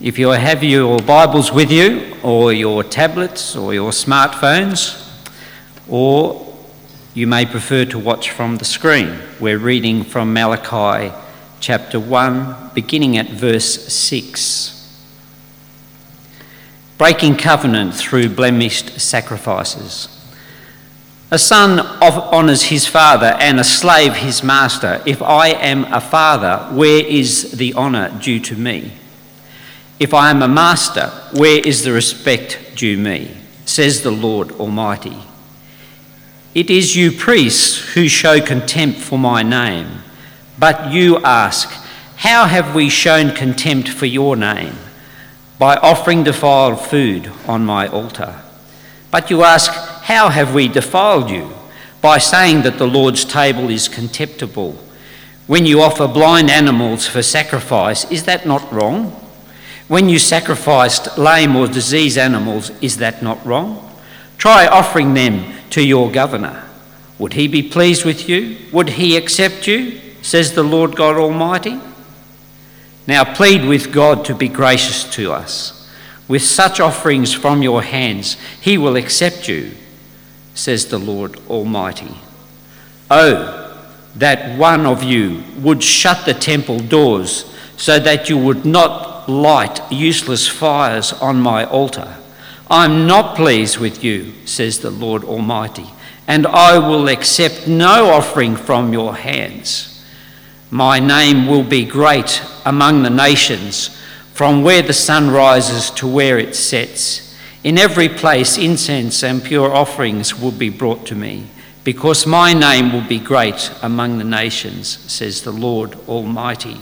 If you have your Bibles with you, or your tablets, or your smartphones, or you may prefer to watch from the screen, we're reading from Malachi chapter 1, beginning at verse 6. Breaking covenant through blemished sacrifices. A son honours his father and a slave his master. If I am a father, where is the honour due to me? If I am a master, where is the respect due me? Says the Lord Almighty. It is you priests who show contempt for my name. But you ask, How have we shown contempt for your name? By offering defiled food on my altar. But you ask, how have we defiled you? By saying that the Lord's table is contemptible. When you offer blind animals for sacrifice, is that not wrong? When you sacrificed lame or diseased animals, is that not wrong? Try offering them to your governor. Would he be pleased with you? Would he accept you? Says the Lord God Almighty. Now plead with God to be gracious to us. With such offerings from your hands, he will accept you says the Lord Almighty. Oh, that one of you would shut the temple doors so that you would not light useless fires on my altar. I'm not pleased with you, says the Lord Almighty, and I will accept no offering from your hands. My name will be great among the nations, from where the sun rises to where it sets. In every place, incense and pure offerings will be brought to me, because my name will be great among the nations, says the Lord Almighty.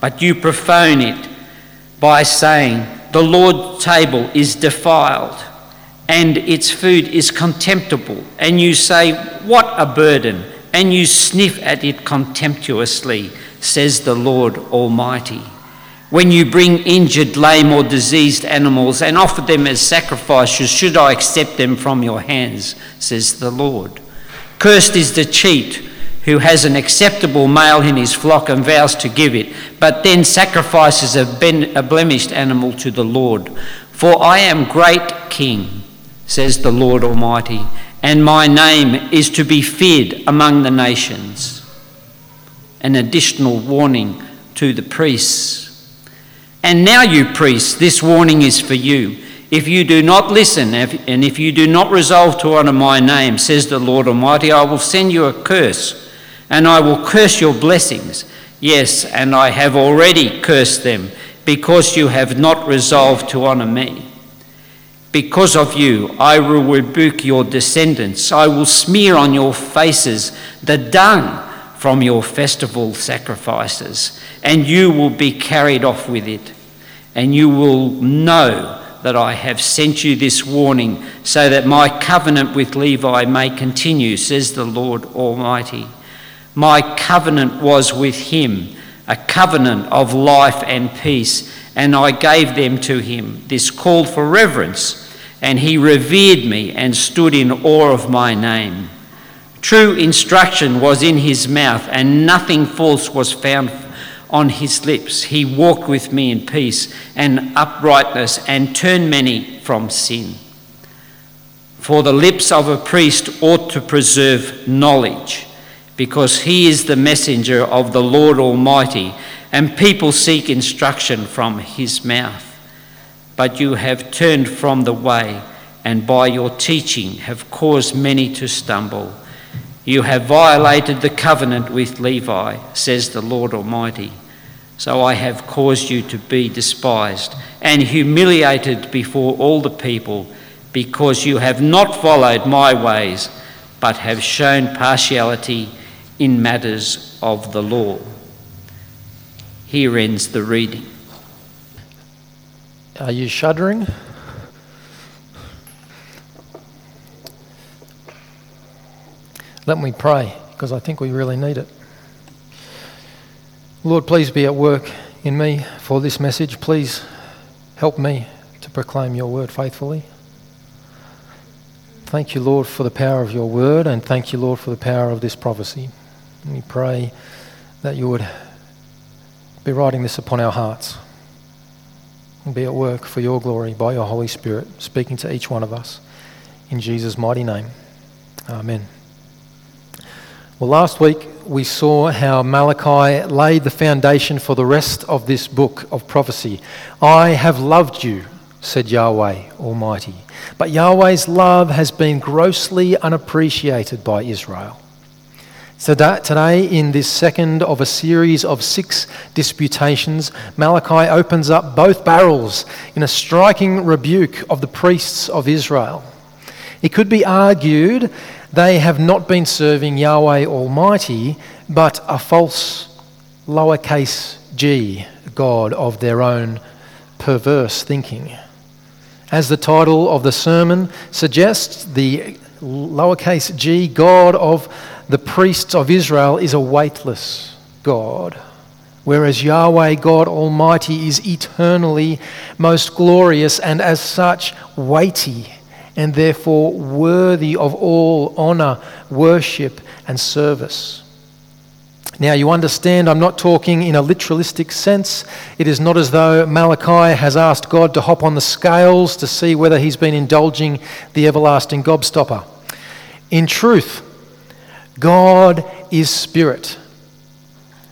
But you profane it by saying, The Lord's table is defiled, and its food is contemptible. And you say, What a burden! And you sniff at it contemptuously, says the Lord Almighty. When you bring injured, lame, or diseased animals and offer them as sacrifices, should I accept them from your hands, says the Lord. Cursed is the cheat who has an acceptable male in his flock and vows to give it, but then sacrifices a, ben- a blemished animal to the Lord. For I am great king, says the Lord Almighty, and my name is to be feared among the nations. An additional warning to the priests and now, you priests, this warning is for you. If you do not listen, and if you do not resolve to honour my name, says the Lord Almighty, I will send you a curse, and I will curse your blessings. Yes, and I have already cursed them, because you have not resolved to honour me. Because of you, I will rebuke your descendants. I will smear on your faces the dung from your festival sacrifices, and you will be carried off with it. And you will know that I have sent you this warning, so that my covenant with Levi may continue, says the Lord Almighty. My covenant was with him, a covenant of life and peace, and I gave them to him. This called for reverence, and he revered me and stood in awe of my name. True instruction was in his mouth, and nothing false was found on his lips. He walked with me in peace and uprightness, and turned many from sin. For the lips of a priest ought to preserve knowledge, because he is the messenger of the Lord Almighty, and people seek instruction from his mouth. But you have turned from the way, and by your teaching have caused many to stumble. You have violated the covenant with Levi, says the Lord Almighty. So I have caused you to be despised and humiliated before all the people, because you have not followed my ways, but have shown partiality in matters of the law. Here ends the reading. Are you shuddering? Let me pray because I think we really need it. Lord, please be at work in me for this message. Please help me to proclaim your word faithfully. Thank you, Lord, for the power of your word, and thank you, Lord, for the power of this prophecy. We pray that you would be writing this upon our hearts. and be at work for your glory by your Holy Spirit, speaking to each one of us. In Jesus' mighty name. Amen. Well, last week we saw how Malachi laid the foundation for the rest of this book of prophecy. I have loved you, said Yahweh Almighty. But Yahweh's love has been grossly unappreciated by Israel. So today, in this second of a series of six disputations, Malachi opens up both barrels in a striking rebuke of the priests of Israel. It could be argued they have not been serving Yahweh Almighty, but a false lowercase g God of their own perverse thinking. As the title of the sermon suggests, the lowercase g God of the priests of Israel is a weightless God, whereas Yahweh God Almighty is eternally most glorious and as such weighty and therefore worthy of all honour, worship, and service. Now, you understand, I'm not talking in a literalistic sense. It is not as though Malachi has asked God to hop on the scales to see whether he's been indulging the everlasting gobstopper. In truth, God is spirit.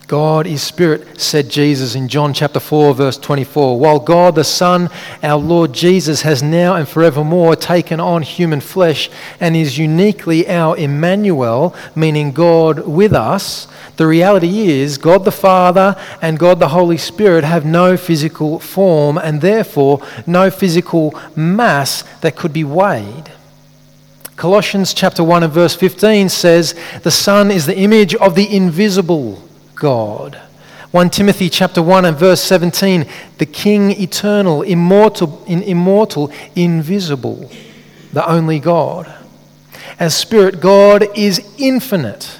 God is spirit, said Jesus in John chapter 4, verse 24. While God the Son, our Lord Jesus, has now and forevermore taken on human flesh and is uniquely our Emmanuel, meaning God with us, the reality is God the Father and God the Holy Spirit have no physical form and therefore no physical mass that could be weighed. Colossians chapter 1 and verse 15 says, The Son is the image of the invisible God. 1 Timothy chapter 1 and verse 17, the King eternal, immortal, immortal, invisible, the only God. As Spirit, God is infinite.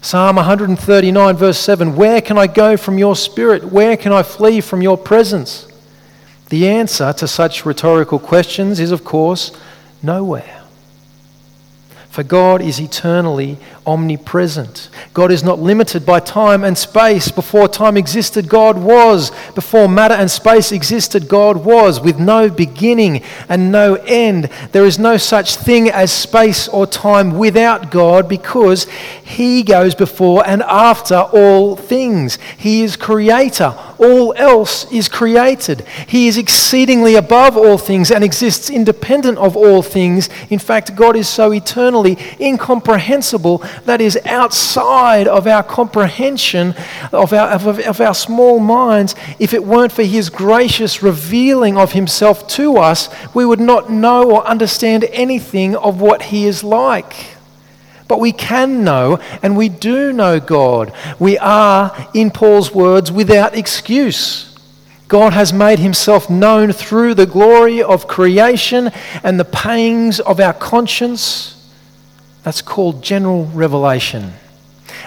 Psalm 139, verse 7 Where can I go from your Spirit? Where can I flee from your presence? The answer to such rhetorical questions is, of course, nowhere. For God is eternally omnipresent. God is not limited by time and space. Before time existed, God was. Before matter and space existed, God was, with no beginning and no end. There is no such thing as space or time without God because He goes before and after all things. He is creator. All else is created. He is exceedingly above all things and exists independent of all things. In fact, God is so eternally incomprehensible that is outside of our comprehension, of our, of, of our small minds. If it weren't for His gracious revealing of Himself to us, we would not know or understand anything of what He is like. But we can know, and we do know God. We are, in Paul's words, without excuse. God has made himself known through the glory of creation and the pangs of our conscience. That's called general revelation,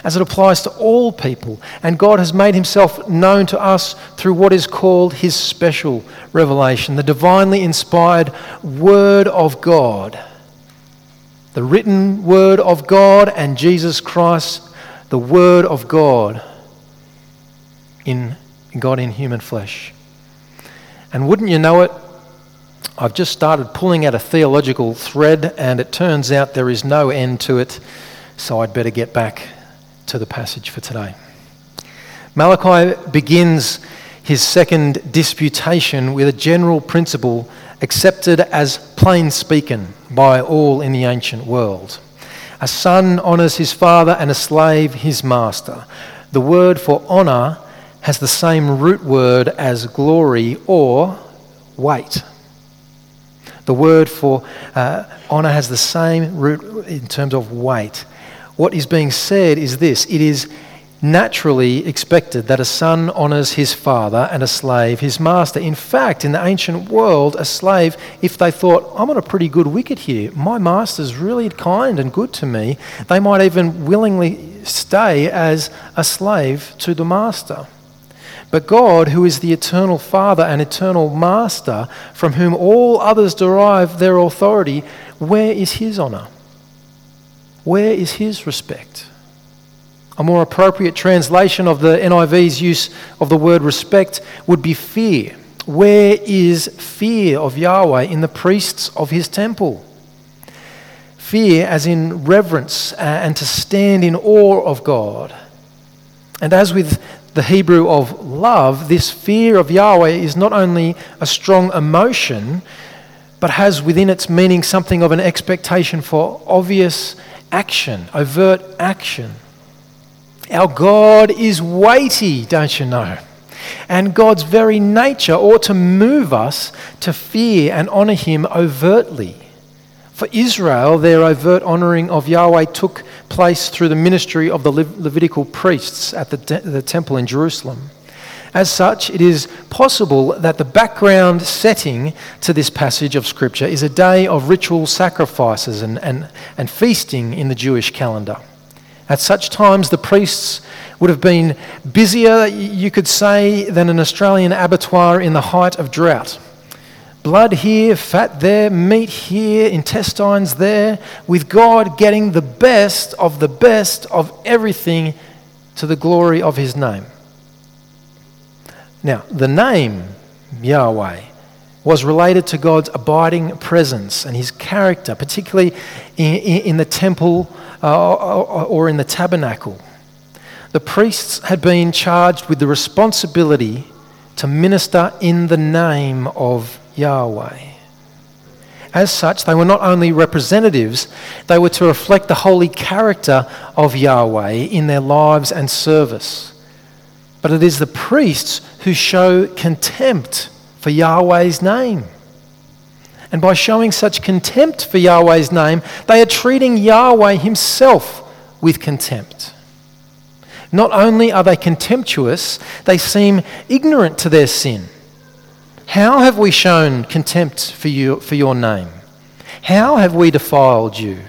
as it applies to all people. And God has made himself known to us through what is called his special revelation, the divinely inspired Word of God the written Word of God and Jesus Christ, the Word of God in God in human flesh. And wouldn't you know it, I've just started pulling out a theological thread, and it turns out there is no end to it, so I'd better get back to the passage for today. Malachi begins his second disputation with a general principle accepted as plain speaking by all in the ancient world. A son honours his father and a slave his master. The word for honour has the same root word as glory or weight. The word for uh, honour has the same root in terms of weight. What is being said is this it is naturally expected that a son honours his father and a slave his master. In fact, in the ancient world, a slave, if they thought, I'm on a pretty good wicket here, my master's really kind and good to me, they might even willingly stay as a slave to the master. But God, who is the eternal Father and eternal Master, from whom all others derive their authority, where is his honour? Where is his respect? A more appropriate translation of the NIV's use of the word respect would be fear Where is fear of Yahweh in the priests of his temple? Fear, as in reverence uh, and to stand in awe of God. And as with the Hebrew of love, this fear of Yahweh is not only a strong emotion, but has within its meaning something of an expectation for obvious action, overt action. Our God is weighty, don't you know? And God's very nature ought to move us to fear and honour Him overtly. For Israel, their overt honouring of Yahweh took place through the ministry of the Levitical priests at the, de- the temple in Jerusalem. As such, it is possible that the background setting to this passage of Scripture is a day of ritual sacrifices and, and, and feasting in the Jewish calendar. At such times, the priests would have been busier, you could say, than an Australian abattoir in the height of drought. Blood here, fat there, meat here, intestines there, with God getting the best of the best of everything to the glory of His name. Now, the name Yahweh was related to God's abiding presence and His character, particularly in, in the temple uh, or in the tabernacle. The priests had been charged with the responsibility to minister in the name of Yahweh. As such, they were not only representatives, they were to reflect the holy character of Yahweh in their lives and service. But it is the priests who show contempt for Yahweh's name. And by showing such contempt for Yahweh's name, they are treating Yahweh himself with contempt. Not only are they contemptuous, they seem ignorant to their sin. How have we shown contempt for, you, for your name? How have we defiled you?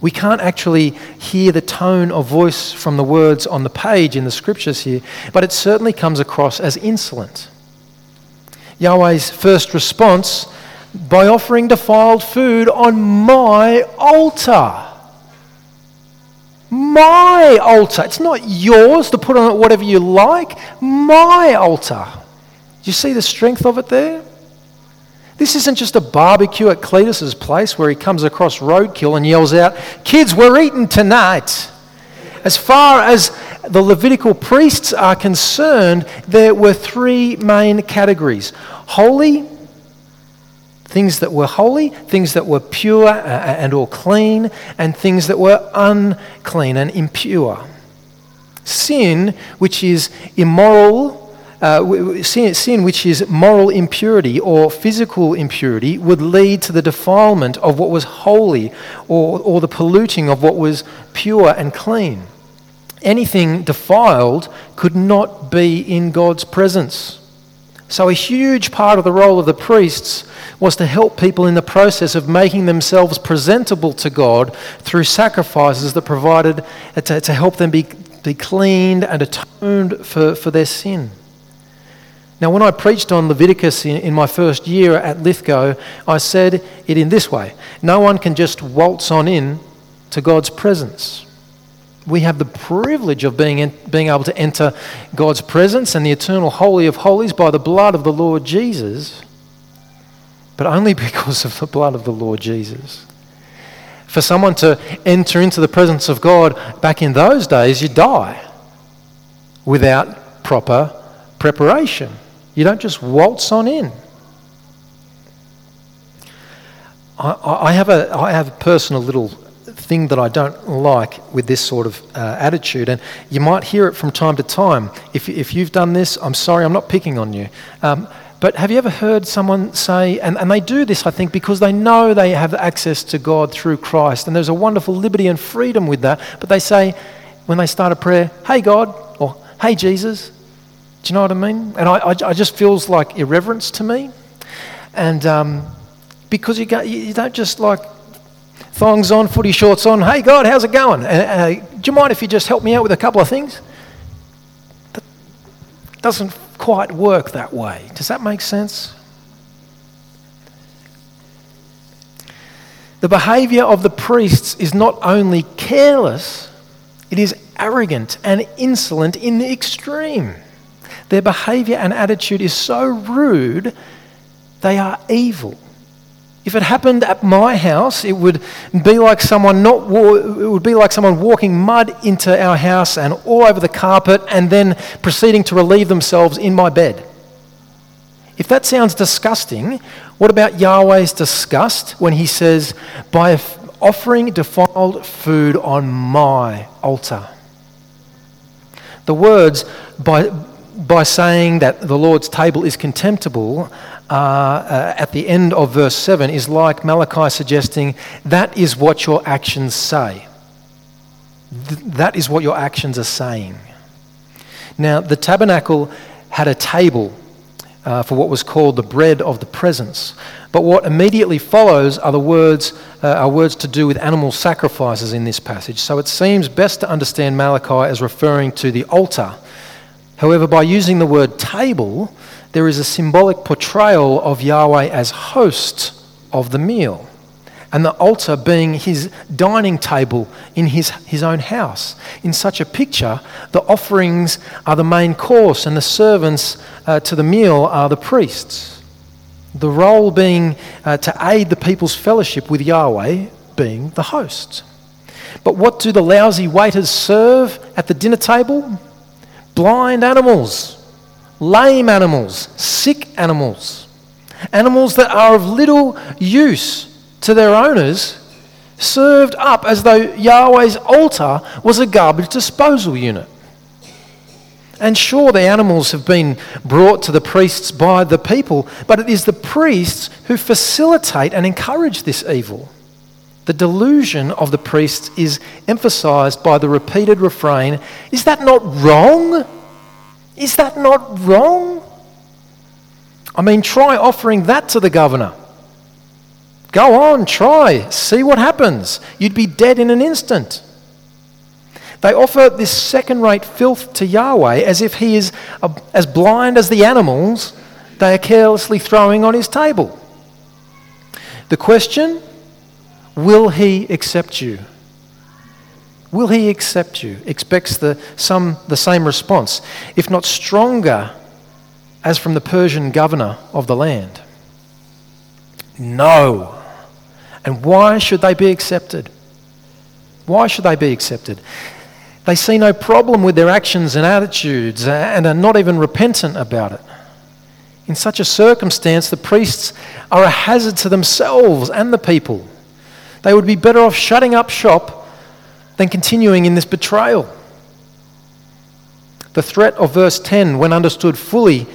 We can't actually hear the tone of voice from the words on the page in the scriptures here, but it certainly comes across as insolent. Yahweh's first response by offering defiled food on my altar. My altar. It's not yours to put on it whatever you like. My altar. Do you see the strength of it there? This isn't just a barbecue at Cletus's place where he comes across roadkill and yells out, Kids, we're eating tonight. As far as the Levitical priests are concerned, there were three main categories holy, things that were holy, things that were pure uh, uh, and all clean, and things that were unclean and impure. Sin, which is immoral, uh, sin, sin, which is moral impurity or physical impurity, would lead to the defilement of what was holy or, or the polluting of what was pure and clean. Anything defiled could not be in God's presence. So, a huge part of the role of the priests was to help people in the process of making themselves presentable to God through sacrifices that provided uh, to, to help them be, be cleaned and atoned for, for their sin. Now, when I preached on Leviticus in, in, my first year at Lithgow, I said it in this way No one can just waltz on in to God's presence. We have the privilege of being, in, being able to enter God's presence and the eternal Holy of Holies by the blood of the Lord Jesus, but only because of the blood of the Lord Jesus. For someone to enter into the presence of God back in those days, you die without proper preparation. You don't just waltz on in. I, I, have, a, I have a personal little thing that I don't like with this sort of uh, attitude, and you might hear it from time to time. If, if you've done this, I'm sorry, I'm not picking on you. Um, but have you ever heard someone say, and, and they do this, I think, because they know they have access to God through Christ, and there's a wonderful liberty and freedom with that, but they say, when they start a prayer, hey God, or hey Jesus, do you know what I mean? And I, I, I just feels like irreverence to me. And um, because you, go, you don't just like thongs on, footy shorts on, hey God, how's it going? Uh, do you mind if you just help me out with a couple of things? That doesn't quite work that way. Does that make sense? The behavior of the priests is not only careless, it is arrogant and insolent in the extreme. Their behavior and attitude is so rude, they are evil. If it happened at my house, it would be like someone not it would be like someone walking mud into our house and all over the carpet and then proceeding to relieve themselves in my bed. If that sounds disgusting, what about Yahweh's disgust when he says, by offering defiled food on my altar? The words, by, by saying that the Lord's table is contemptible, uh, uh, at the end of verse 7 is like Malachi suggesting that is what your actions say. Th- that is what your actions are saying. Now, the tabernacle had a table uh, for what was called the bread of the presence. But what immediately follows are the words, uh, are words to do with animal sacrifices in this passage. So it seems best to understand Malachi as referring to the altar. However, by using the word table, there is a symbolic portrayal of Yahweh as host of the meal, and the altar being his dining table in his, his own house. In such a picture, the offerings are the main course, and the servants uh, to the meal are the priests. The role being uh, to aid the people's fellowship with Yahweh, being the host. But what do the lousy waiters serve at the dinner table? Blind animals lame animals, sick animals, animals that are of little use to their owners, served up as though Yahweh's altar was a garbage disposal unit. And sure, the animals have been brought to the priests by the people, but it is the priests who facilitate and encourage this evil. The delusion of the priests is emphasized by the repeated refrain Is that not wrong? Is that not wrong? I mean, try offering that to the governor. Go on, try, see what happens. You'd be dead in an instant. They offer this second rate filth to Yahweh as if he is uh, as blind as the animals they are carelessly throwing on his table. The question will he accept you? Will he accept you? Expects the, some, the same response, if not stronger, as from the Persian governor of the land. No. And why should they be accepted? Why should they be accepted? They see no problem with their actions and attitudes uh, and are not even repentant about it. In such a circumstance, the priests are a hazard to themselves and the people. They would be better off shutting up shop than continuing in this betrayal. The threat of verse 10, when understood fully,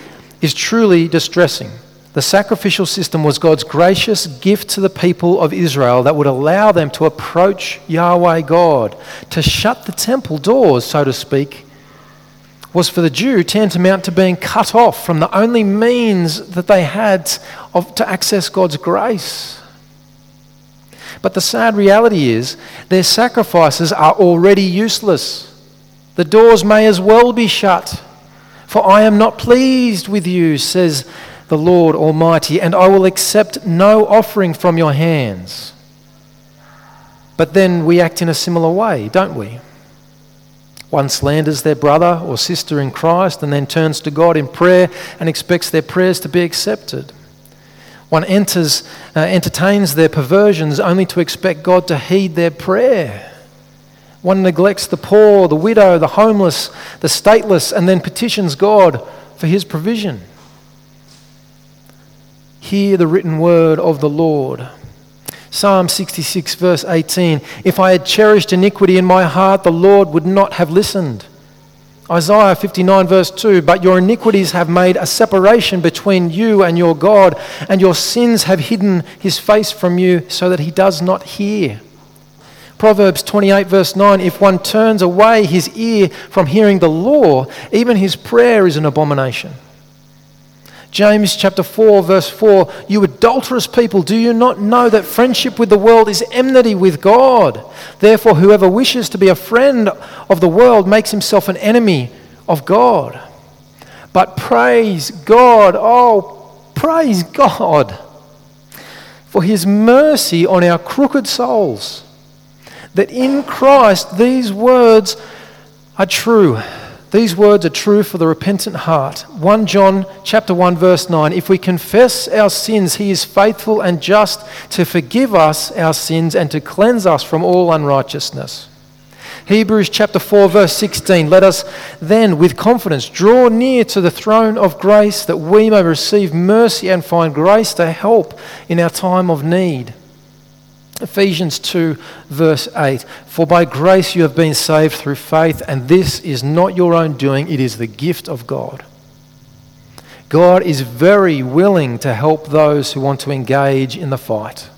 is truly distressing. The sacrificial system was God's gracious gift to the people of Israel that would allow them to approach Yahweh God, to shut the temple doors, so to speak, was for the Jew tantamount to being cut off from the only means that they had of, to access God's grace. But the sad reality is their sacrifices are already useless. The doors may as well be shut. For I am not pleased with you, says the Lord Almighty, and I will accept no offering from your hands. But then we act in a similar way, don't we? One slanders their brother or sister in Christ and then turns to God in prayer and expects their prayers to be accepted. One enters, uh, entertains their perversions only to expect God to heed their prayer. One neglects the poor, the widow, the homeless, the stateless, and then petitions God for his provision. Hear the written word of the Lord. Psalm 66, verse 18 If I had cherished iniquity in my heart, the Lord would not have listened. Isaiah 59, verse 2 But your iniquities have made a separation between you and your God, and your sins have hidden his face from you so that he does not hear. Proverbs 28, verse 9 If one turns away his ear from hearing the law, even his prayer is an abomination. James chapter 4, verse 4 You adulterous people, do you not know that friendship with the world is enmity with God? Therefore, whoever wishes to be a friend of the world makes himself an enemy of God. But praise God, oh, praise God for his mercy on our crooked souls, that in Christ these words are true These words are true for the repentant heart. 1 John chapter 1 verse 9 If we confess our sins he is faithful and just to forgive us our sins and to cleanse us from all unrighteousness. Hebrews chapter 4 verse 16 Let us then with confidence draw near to the throne of grace that we may receive mercy and find grace to help in our time of need. Ephesians 2, verse 8 For by grace you have been saved through faith, and this is not your own doing, it is the gift of God. God is very willing to help those who want to engage in the fight.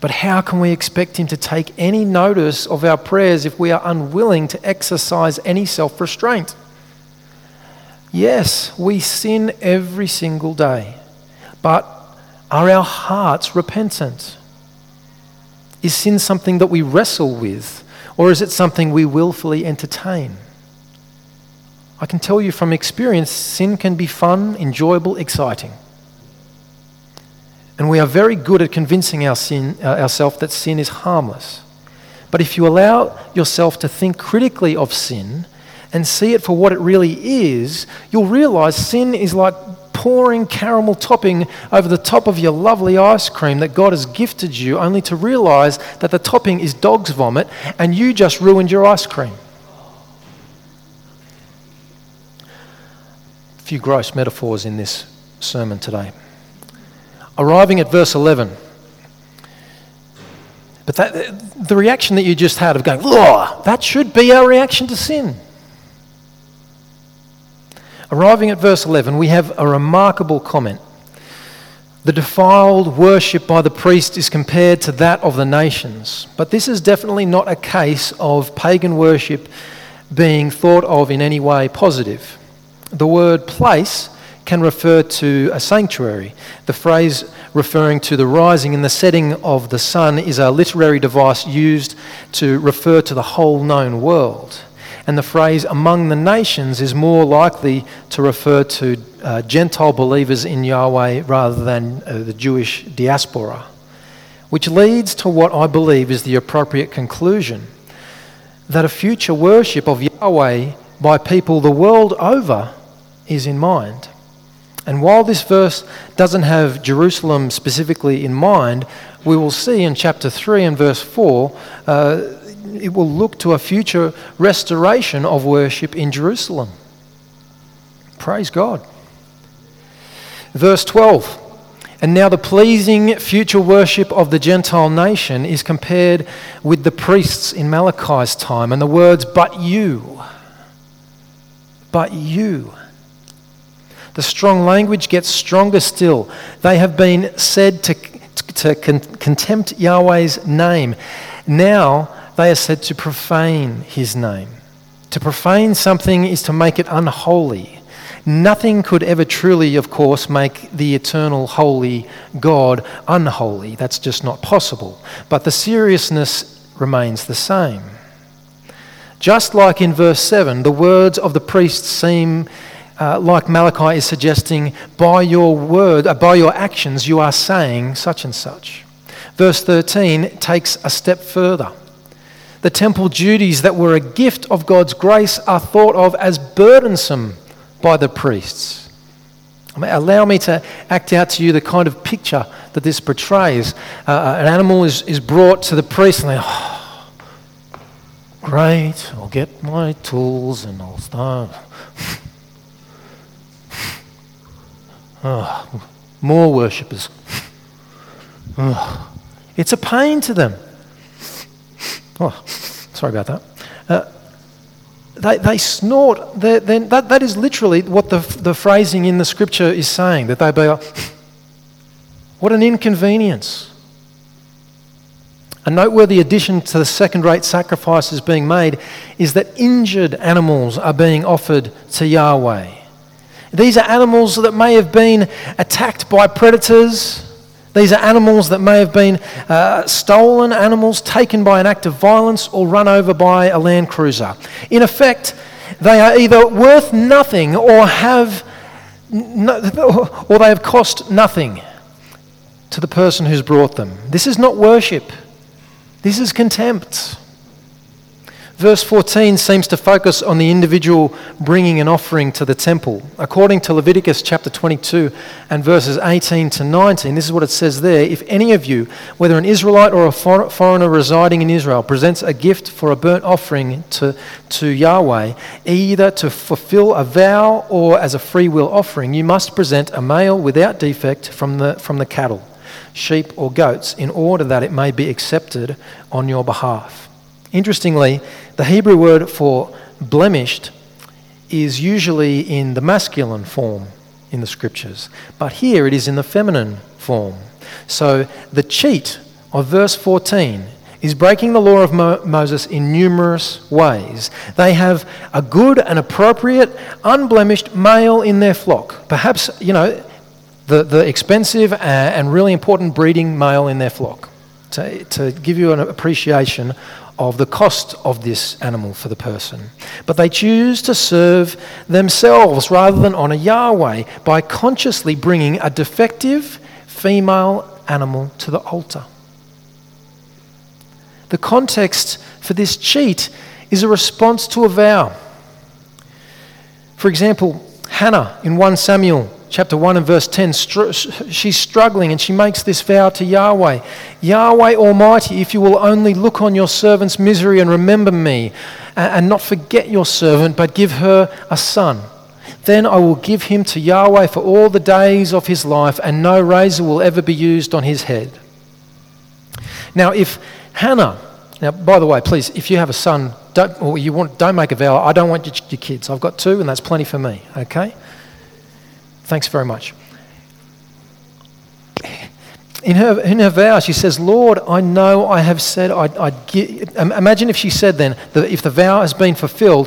But how can we expect Him to take any notice of our prayers if we are unwilling to exercise any self restraint? Yes, we sin every single day, but are our hearts repentant? Is sin something that we wrestle with, or is it something we willfully entertain? I can tell you from experience, sin can be fun, enjoyable, exciting. And we are very good at convincing our sin, uh, ourselves that sin is harmless. But if you allow yourself to think critically of sin and see it for what it really is, you'll realize sin is like pouring caramel topping over the top of your lovely ice cream that God has gifted you, only to realize that the topping is dog's vomit and you just ruined your ice cream. A few gross metaphors in this sermon today. Arriving at verse 11. But that, the reaction that you just had of going, that should be our reaction to sin. Arriving at verse 11, we have a remarkable comment. The defiled worship by the priest is compared to that of the nations. But this is definitely not a case of pagan worship being thought of in any way positive. The word place can refer to a sanctuary. The phrase referring to the rising and the setting of the sun is a literary device used to refer to the whole known world and the phrase among the nations is more likely to refer to uh, Gentile believers in Yahweh rather than uh, the Jewish diaspora, which leads to what I believe is the appropriate conclusion that a future worship of Yahweh by people the world over is in mind. And while this verse doesn't have Jerusalem specifically in mind, we will see in chapter 3 and verse 4 uh, it will look to a future restoration of worship in Jerusalem. Praise God. Verse 12. And now the pleasing future worship of the Gentile nation is compared with the priests in Malachi's time and the words, but you. But you. The strong language gets stronger still. They have been said to, to, contempt Yahweh's name. Now they are said to profane his name. To profane something is to make it unholy. Nothing could ever truly, of course, make the eternal, holy God unholy. That's just not possible. But the seriousness remains the same. Just like in verse 7, the words of the priest seem uh, like Malachi is suggesting, by your word, uh, by your actions, you are saying such and such. Verse 13 takes a step further. The temple duties that were a gift of God's grace are thought of as burdensome by the priests. Allow me to act out to you the kind of picture that this portrays. Uh, an animal is, is brought to the priest, and they, oh, great, I'll get my tools and I'll start. oh, more worshippers. Oh, it's a pain to them. Oh, sorry about that. Uh, they, they snort. They're, they're, that, that is literally what the, the phrasing in the scripture is saying, that they be like, what an inconvenience. A noteworthy addition to the second rate sacrifices being made is that injured animals are being offered to Yahweh. These are animals that may have been attacked by predators, these are animals that may have been uh, stolen animals, taken by an act of violence, or run over by a Land Cruiser. In effect, they are either worth nothing or have no, or they have cost nothing to the person who's brought them. This is not worship. This is contempt. Verse 14 seems to focus on the individual bringing an offering to the temple. According to Leviticus chapter 22 and verses 18 to 19, this is what it says there If any of you, whether an Israelite or a foreigner residing in Israel, presents a gift for a burnt offering to, to Yahweh, either to fulfill a vow or as a free will offering, you must present a male without defect from the, from the cattle, sheep, or goats, in order that it may be accepted on your behalf. Interestingly, the Hebrew word for blemished is usually in the masculine form in the scriptures, but here it is in the feminine form. So the cheat of verse 14 is breaking the law of Mo- Moses in numerous ways. They have a good and appropriate, unblemished male in their flock. Perhaps, you know, the, the expensive and really important breeding male in their flock. To, to give you an appreciation of the cost of this animal for the person. But they choose to serve themselves rather than honour Yahweh by consciously bringing a defective female animal to the altar. The context for this cheat is a response to a vow. For example, Hannah in 1 Samuel chapter 1 and verse 10, she's struggling and she makes this vow to Yahweh Yahweh Almighty, if you will only look on your servant's misery and remember me, and not forget your servant, but give her a son. Then I will give him to Yahweh for all the days of his life, and no razor will ever be used on his head. Now, if Hannah, now, by the way, please, if you have a son, don't, or you want, don't make a vow. I don't want your, your kids. I've got two, and that's plenty for me, okay? Thanks very much. In her, in her vow, she says, Lord, I know I have said I'd, I'd give. Imagine if she said then, that if the vow has been fulfilled,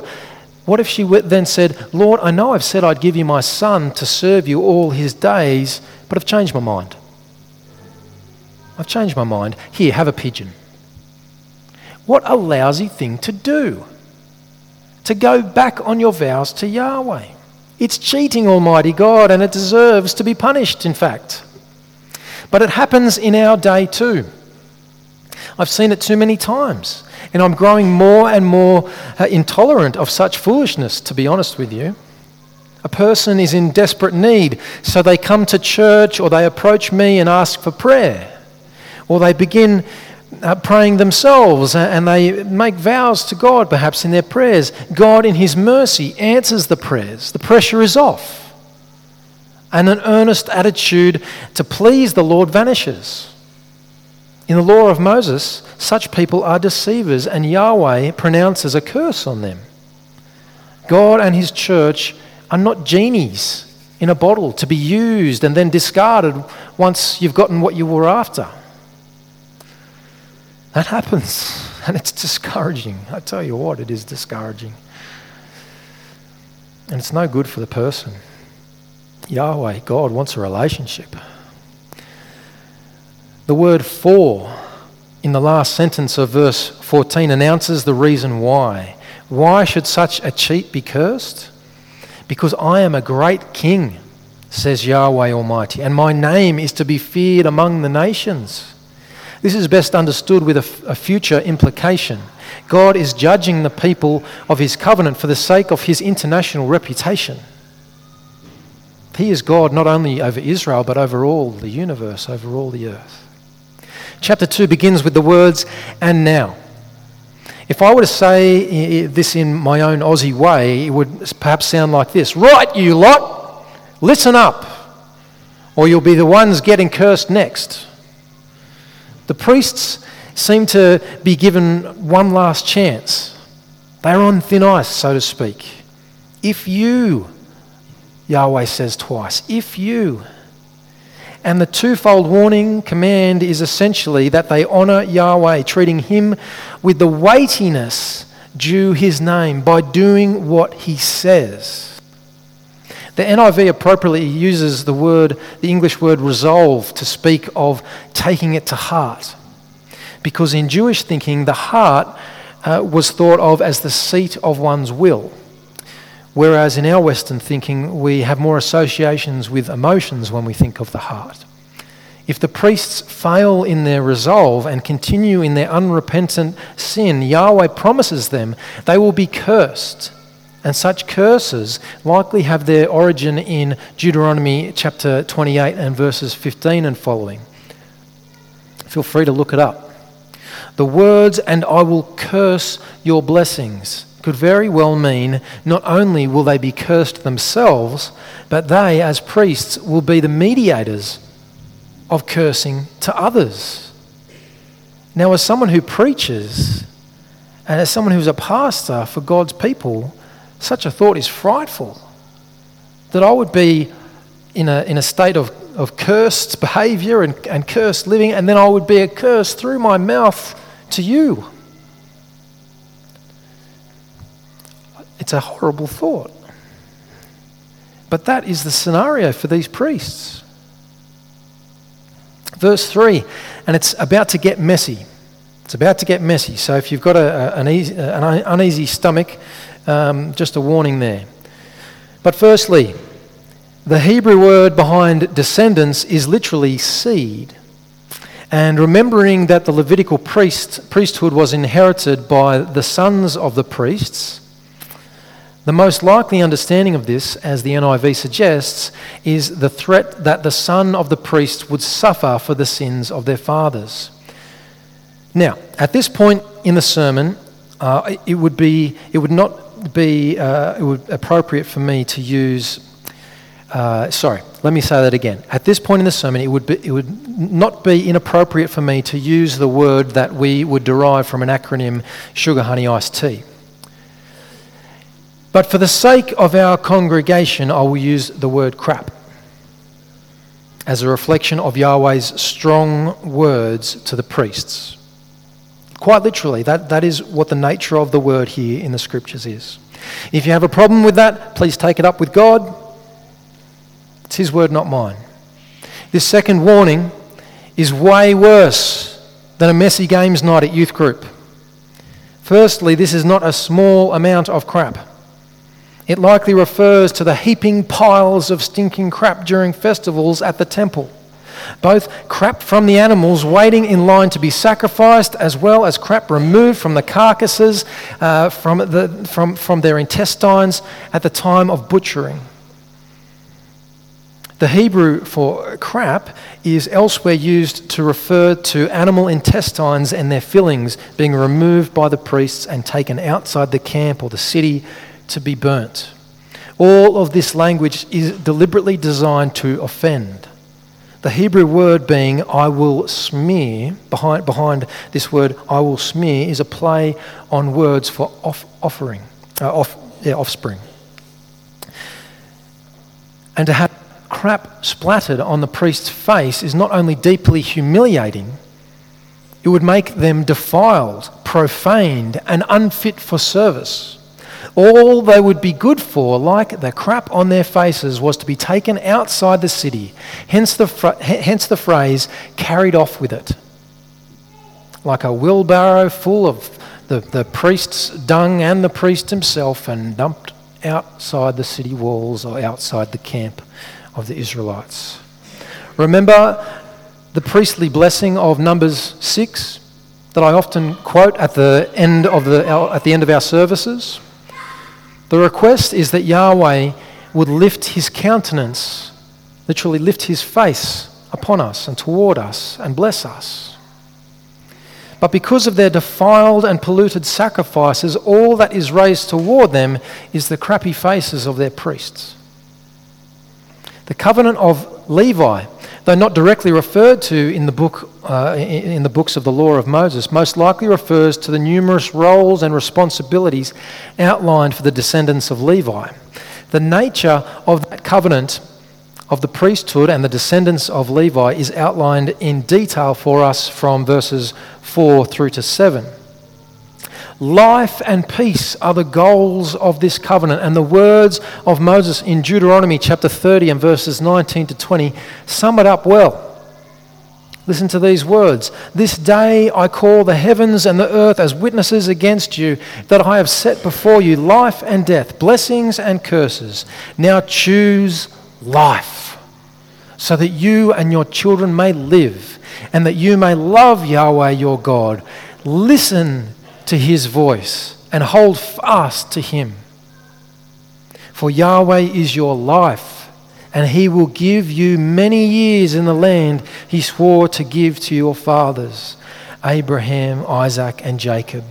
what if she then said, Lord, I know I've said I'd give you my son to serve you all his days, but I've changed my mind. I've changed my mind. Here, have a pigeon. What a lousy thing to do. To go back on your vows to Yahweh. It's cheating Almighty God and it deserves to be punished, in fact. But it happens in our day too. I've seen it too many times, and I'm growing more and more uh, intolerant of such foolishness, to be honest with you. A person is in desperate need, so they come to church or they approach me and ask for prayer, or they begin uh, praying themselves and they make vows to God, perhaps in their prayers. God, in His mercy, answers the prayers. The pressure is off. And an earnest attitude to please the Lord vanishes. In the law of Moses, such people are deceivers, and Yahweh pronounces a curse on them. God and His church are not genies in a bottle to be used and then discarded once you've gotten what you were after. That happens, and it's discouraging. I tell you what, it is discouraging. And it's no good for the person. Yahweh, God, wants a relationship. The word for in the last sentence of verse 14 announces the reason why. Why should such a cheat be cursed? Because I am a great king, says Yahweh Almighty, and my name is to be feared among the nations. This is best understood with a, a future implication. God is judging the people of his covenant for the sake of his international reputation. He is God not only over Israel, but over all the universe, over all the earth. Chapter 2 begins with the words, and now. If I were to say this in my own Aussie way, it would perhaps sound like this Right, you lot, listen up, or you'll be the ones getting cursed next. The priests seem to be given one last chance. They're on thin ice, so to speak. If you, Yahweh says twice, if you. And the twofold warning command is essentially that they honour Yahweh, treating him with the weightiness due his name by doing what he says. The NIV appropriately uses the word, the English word resolve, to speak of taking it to heart. Because in Jewish thinking, the heart uh, was thought of as the seat of one's will. Whereas in our Western thinking, we have more associations with emotions when we think of the heart. If the priests fail in their resolve and continue in their unrepentant sin, Yahweh promises them they will be cursed. And such curses likely have their origin in Deuteronomy chapter 28 and verses 15 and following. Feel free to look it up. The words, and I will curse your blessings, could very well mean not only will they be cursed themselves, but they, as priests, will be the mediators of cursing to others. Now, as someone who preaches and as someone who's a pastor for God's people, such a thought is frightful. That I would be in a, in a state of, of cursed behavior and, and cursed living, and then I would be a curse through my mouth to you. It's a horrible thought. But that is the scenario for these priests. Verse 3, and it's about to get messy. It's about to get messy. So if you've got a, an, easy, an uneasy stomach, um, just a warning there. But firstly, the Hebrew word behind descendants is literally seed. And remembering that the Levitical priest, priesthood was inherited by the sons of the priests, the most likely understanding of this, as the NIV suggests, is the threat that the son of the priest would suffer for the sins of their fathers. Now, at this point in the sermon, uh, it would be it would not be uh, it would appropriate for me to use. Uh, sorry, let me say that again. At this point in the sermon, it would be, it would not be inappropriate for me to use the word that we would derive from an acronym sugar honey iced tea. But for the sake of our congregation, I will use the word crap as a reflection of Yahweh's strong words to the priests. Quite literally, that, that is what the nature of the word here in the scriptures is. If you have a problem with that, please take it up with God. It's His word, not mine. This second warning is way worse than a messy games night at youth group. Firstly, this is not a small amount of crap. It likely refers to the heaping piles of stinking crap during festivals at the temple. Both crap from the animals waiting in line to be sacrificed, as well as crap removed from the carcasses, uh, from, the, from, from their intestines at the time of butchering. The Hebrew for crap is elsewhere used to refer to animal intestines and their fillings being removed by the priests and taken outside the camp or the city to be burnt. All of this language is deliberately designed to offend. The Hebrew word being I will smear, behind, behind this word I will smear, is a play on words for off, offering, uh, off, yeah, offspring. And to have crap splattered on the priest's face is not only deeply humiliating, it would make them defiled, profaned, and unfit for service. All they would be good for, like the crap on their faces, was to be taken outside the city, hence the, fr- hence the phrase, carried off with it. Like a wheelbarrow full of the, the priest's dung and the priest himself, and dumped outside the city walls or outside the camp of the Israelites. Remember the priestly blessing of Numbers 6 that I often quote at the end of, the, at the end of our services? The request is that Yahweh would lift his countenance, literally lift his face upon us and toward us and bless us. But because of their defiled and polluted sacrifices, all that is raised toward them is the crappy faces of their priests. The covenant of Levi though not directly referred to in the, book, uh, in the books of the law of Moses, most likely refers to the numerous roles and responsibilities outlined for the descendants of Levi. The nature of that covenant of the priesthood and the descendants of Levi is outlined in detail for us from verses 4 through to 7. Life and peace are the goals of this covenant. And the words of Moses in Deuteronomy chapter 30 and verses 19 to 20 sum it up well. Listen to these words. This day I call the heavens and the earth as witnesses against you that I have set before you life and death, blessings and curses. Now choose life so that you and your children may live, and that you may love Yahweh your God. Listen to his voice and hold fast to him. For Yahweh is your life, and he will give you many years in the land he swore to give to your fathers, Abraham, Isaac, and Jacob.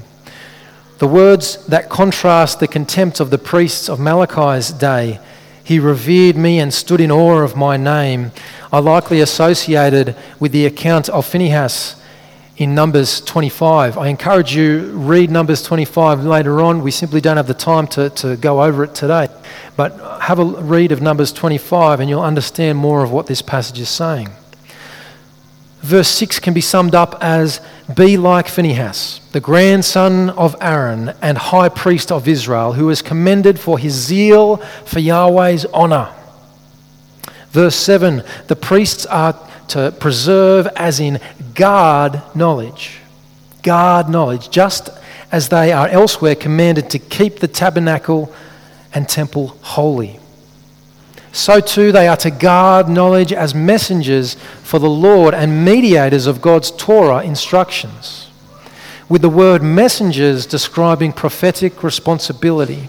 The words that contrast the contempt of the priests of Malachi's day, he revered me and stood in awe of my name, are likely associated with the account of Phinehas in Numbers 25. I encourage you read Numbers 25 later on. We simply don't have the time to, to go over it today. But have a read of Numbers 25 and you'll understand more of what this passage is saying. Verse 6 can be summed up as Be like Phinehas, the grandson of Aaron and high priest of Israel, who is commended for his zeal for Yahweh's honour. Verse 7 The priests are to preserve, as in guard knowledge. Guard knowledge, just as they are elsewhere commanded to keep the tabernacle and temple holy. So too they are to guard knowledge as messengers for the Lord and mediators of God's Torah instructions, with the word messengers describing prophetic responsibility.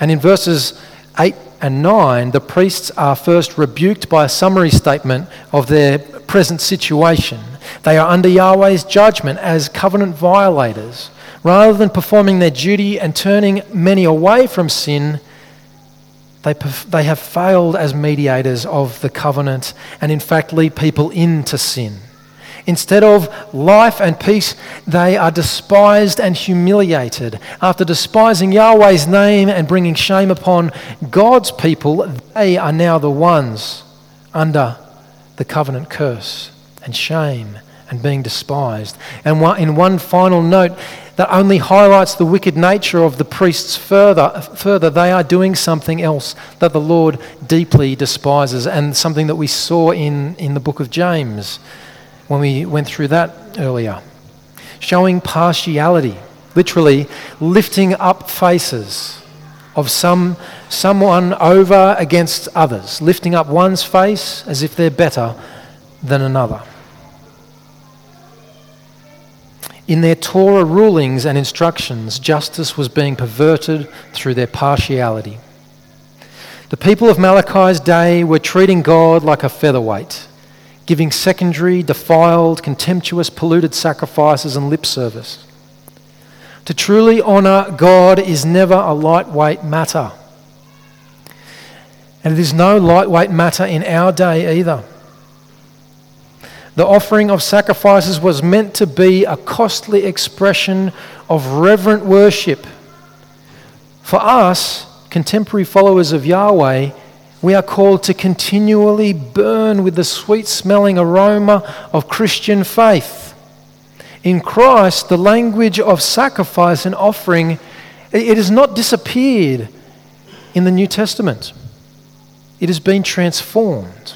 And in verses 8 and 9, the priests are first rebuked by a summary statement of their present situation. They are under Yahweh's judgment as covenant violators. Rather than performing their duty and turning many away from sin, they, they have failed as mediators of the covenant and, in fact, lead people into sin. Instead of life and peace, they are despised and humiliated. After despising Yahweh's name and bringing shame upon God's people, they are now the ones under the covenant curse and shame and being despised. And in one final note, that only highlights the wicked nature of the priests further. Further, they are doing something else that the Lord deeply despises, and something that we saw in, in the book of James when we went through that earlier. Showing partiality, literally lifting up faces of some, someone over against others, lifting up one's face as if they're better than another. In their Torah rulings and instructions, justice was being perverted through their partiality. The people of Malachi's day were treating God like a featherweight giving secondary, defiled, contemptuous, polluted sacrifices and lip service. To truly honour God is never a lightweight matter. And it is no lightweight matter in our day either. The offering of sacrifices was meant to be a costly expression of reverent worship. For us, contemporary followers of Yahweh, we are called to continually burn with the sweet smelling aroma of Christian faith. In Christ, the language of sacrifice and offering, it has not disappeared in the New Testament. It has been transformed.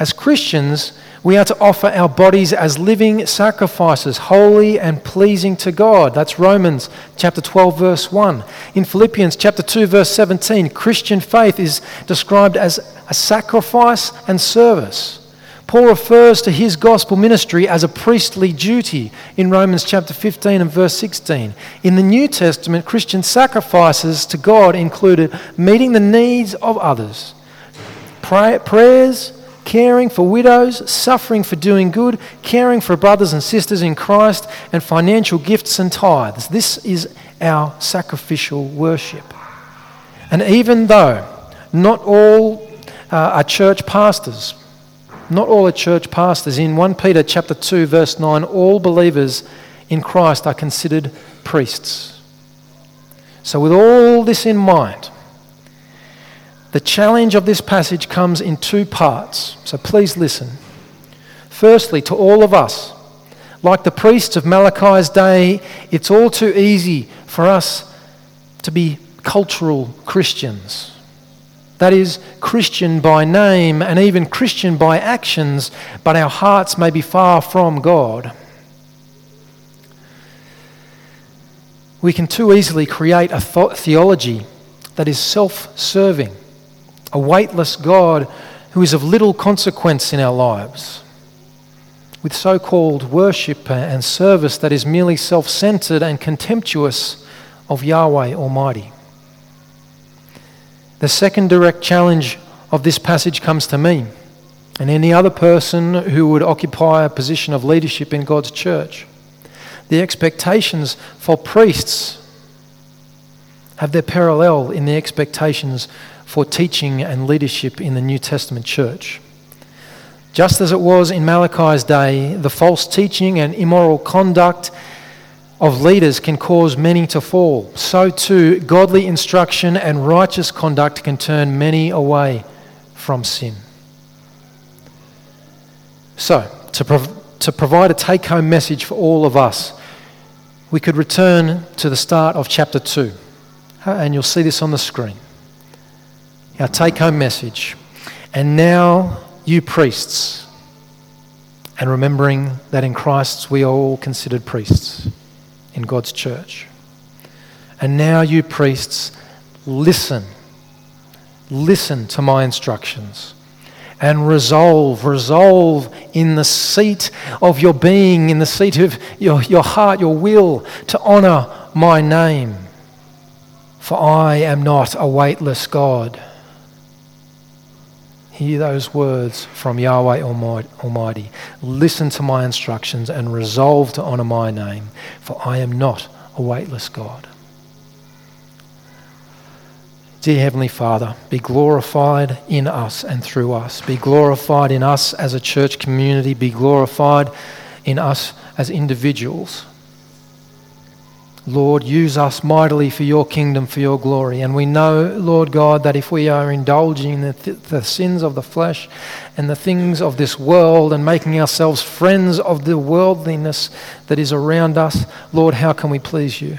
As Christians, we are to offer our bodies as living sacrifices, holy and pleasing to God. That's Romans chapter 12, verse 1. In Philippians chapter 2, verse 17, Christian faith is described as a sacrifice and service. Paul refers to his gospel ministry as a priestly duty in Romans chapter 15 and verse 16. In the New Testament, Christian sacrifices to God included meeting the needs of others, prayers, caring for widows, suffering for doing good, caring for brothers and sisters in Christ, and financial gifts and tithes. This is our sacrificial worship. And even though not all uh, are church pastors, not all are church pastors. In 1 Peter chapter 2 verse 9, all believers in Christ are considered priests. So with all this in mind, the challenge of this passage comes in two parts, so please listen. Firstly, to all of us, like the priests of Malachi's day, it's all too easy for us to be cultural Christians. That is, Christian by name and even Christian by actions, but our hearts may be far from God. We can too easily create a theology that is self serving a weightless God who is of little consequence in our lives, with so called worship and service that is merely self centered and contemptuous of Yahweh Almighty. The second direct challenge of this passage comes to me and any other person who would occupy a position of leadership in God's church. The expectations for priests have their parallel in the expectations for teaching and leadership in the New Testament church. Just as it was in Malachi's day, the false teaching and immoral conduct of leaders can cause many to fall. So too, godly instruction and righteous conduct can turn many away from sin. So, to, prov- to provide a take home message for all of us, we could return to the start of chapter 2. And you'll see this on the screen our take home message. And now, you priests, and remembering that in Christ we are all considered priests in God's church. And now, you priests, listen. Listen to my instructions and resolve, resolve in the seat of your being, in the seat of your, your heart, your will, to honor my name. For I am not a weightless God. Hear those words from Yahweh Almighty. Listen to my instructions and resolve to honor my name, for I am not a weightless God. Dear Heavenly Father, be glorified in us and through us. Be glorified in us as a church community. Be glorified in us as individuals. Lord, use us mightily for your kingdom, for your glory. And we know, Lord God, that if we are indulging the, th- the sins of the flesh and the things of this world and making ourselves friends of the worldliness that is around us, Lord, how can we please you?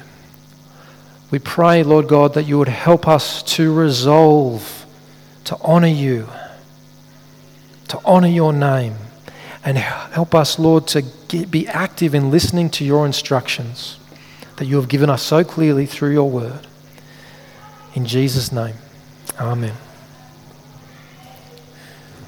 We pray, Lord God, that you would help us to resolve to honor you, to honor your name, and help us, Lord, to get, be active in listening to your instructions that you have given us so clearly through your word. In Jesus' name, amen.